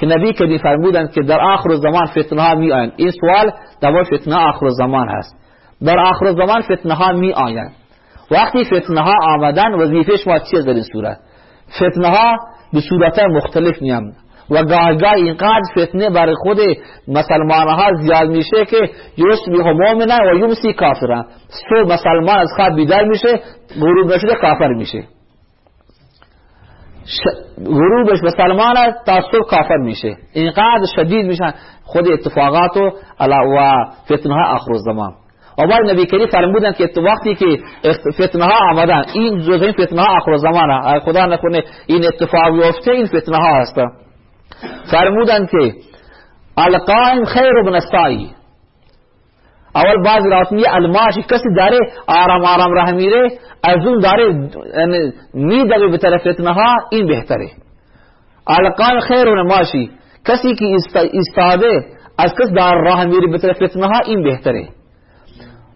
که نبی کردی فرمودند که در آخر زمان فتنه ها می آیند این سوال در فتنه آخر زمان هست. در آخر زمان فتنه ها می آیند وقتی فتنه ها آمدن وظیفه شما چیه در این صورت؟ فتنه ها به صورت مختلف میام و گاه اینقدر فتنه بر خود مسلمان ها زیاد میشه که یصبح مؤمنا و یمسی کافرا سو مسلمان از خواب بیدار میشه غروب نشده کافر میشه. غروبش مسلمان است تا صبح کافر میشه. اینقدر شدید میشن خود اتفاقات و فتنه ها آخر الزمان. و بعد نبی کریم فرمودن که وقتی که فتنه ها آمدن این جزء فتنه ها آخر زمان خدا نکنه این اتفاق بیفته این فتنه ها هست فرمودن که القائم خیر من اول بعض رات میگه الماشی کسی داره آرام آرام راه میره از اون داره میدوه به طرف فتنه ها این بهتره. القائم خیر من ماشی کسی که استاده از کس دار راه میره به طرف فتنه ها این بهتره.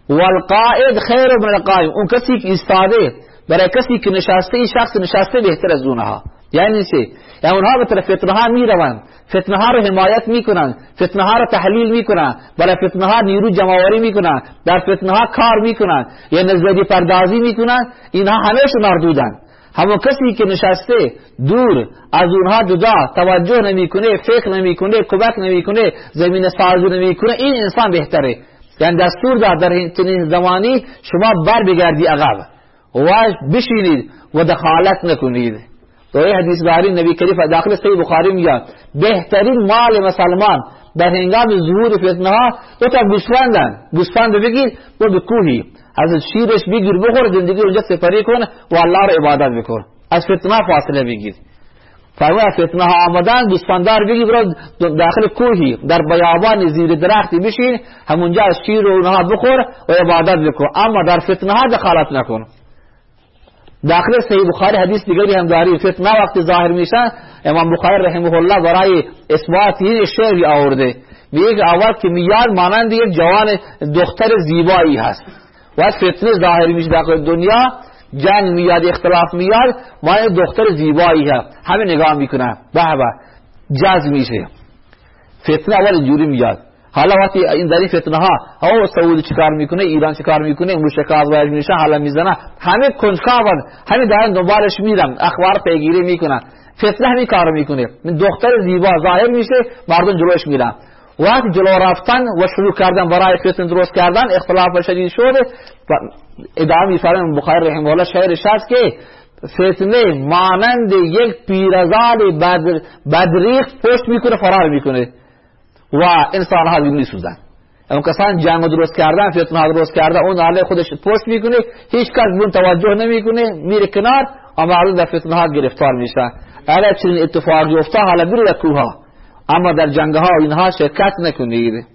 والقائد خیر من القائم. اون کسی که استاده برای کسی که نشسته شخص نشسته بهتر از اونها. یعنی چه یعنی اونها به طرف فتنه ها می‌روند. فتنه ها رو حمایت می‌کنن فتنه ها رو تحلیل می‌کنن برای فتنه ها نیرو جمعوری می‌کنن در فتنه ها کار می‌کنن یا نظری پردازی می‌کنن اینها همهش مردودن همون کسی که نشسته دور از اونها جدا توجه نمی‌کنه فکر نمی‌کنه کمک نمی‌کنه زمین سازی نمی‌کنه این انسان بهتره. یعنی دستور داد در این زمانی شما بر بگردی عقب. و بشینید و دخالت نکنید. تو این حدیث داری نبی کریم داخل صحیح بخاری میاد بهترین مال مسلمان در هنگام ظهور فتنه ها دو تا گوسفندن. گوسفند بگیر و به کوهی. از شیرش بگیر بخور زندگی اونجا سپری کن و الله رو عبادت بکن. از فتنه فاصله بگیر. فرمود از فتنه ها آمدن گوسفندار بگیر برو داخل کوهی. در بیابان زیر درختی بشین همونجا از شیر و اونها بخور و عبادت بکن. اما در فتنه ها دخالت نکن. داخل صحیح بخاری حدیث دیگری هم داری. فتنه وقتی ظاهر میشن امام بخاری رحمه الله برای اثبات این شعری آورده. میگه اول که میاد مانند یک جوان دختر زیبایی هست. و فتنه ظاهر میشه داخل دنیا جنگ میاد اختلاف میاد ما دختر زیبایی هست. همه نگاه می‌کنن به به جذب میشه. فتنه اول جوری میاد. حالا وقتی این در این فتنه ها او سعودی چیکار می‌کنه؟ ایران چیکار می‌کنه؟ مشرکات وارد میشن حالا می‌زنه همه کنجکاون. همه دارن دنبالش میرن. اخبار پیگیری می‌کنن. فتنه همین کار می‌کنه. دختر زیبا ظاهر میشه مردم جلوش میرن. وقتی جلو رفتن و شروع کردن برای فتنه درست کردن اختلاف شدید شده ادامه میفرمایند بخاری رحمه الله شعرش هست که فتنه مانند یک پیرزال بدر بدریخ پشت می‌کنه فرار می‌کنه. و انسان ها می سوزن اون کسان جنگ درست کردن فتنه درست کردن اون علی خودش پشت می‌کنه هیچ کس بون توجه نمی‌کنه میره کنار اما در فتنه ها گرفتار میشن اگر چنین اتفاقی افتاد حالا برو کوه اما در جنگ ها اینها شرکت نکنید.